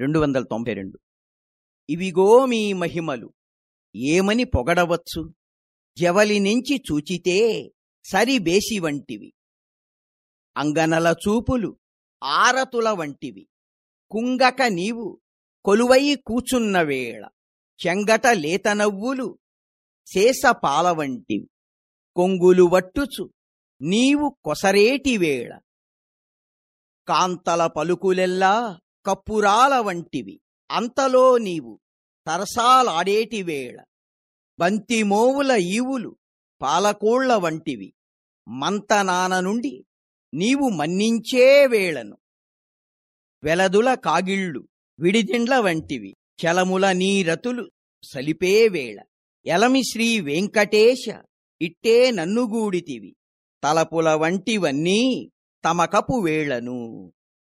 రెండు వందల తొంభై రెండు. ఇవిగో మీ మహిమలు. ఏమని పొగడవచ్చు? జవలి నుంచి చూచితే సరిబేసి వంటివి. అంగనల చూపులు ఆరతుల వంటివి. కుంగక నీవు కొలువై కూచున్న వేళ చెంగట లేతనవ్వులు శేషపాల వంటివి. కొంగులు వట్టుచు నీవు కొసరేటి వేళ. కాంతల పలుకులెల్లా కప్పురాల వంటివి. అంతలో నీవు తరసాలాడేటి వేళ బంతిమోవుల ఈవులు పాలకోళ్ళ వంటివి. మంతనాన నుండి నీవు మన్నించే వేళను. వెలదుల కాగిళ్ళు విడిదిండ్ల వంటివి. చలముల నీరతులు సలిపే వేళ. ఎలమి శ్రీ వెంకటేశ ఇట్టే నన్నుగూడితివి తలపుల వంటివన్నీ తమకపు వేళను.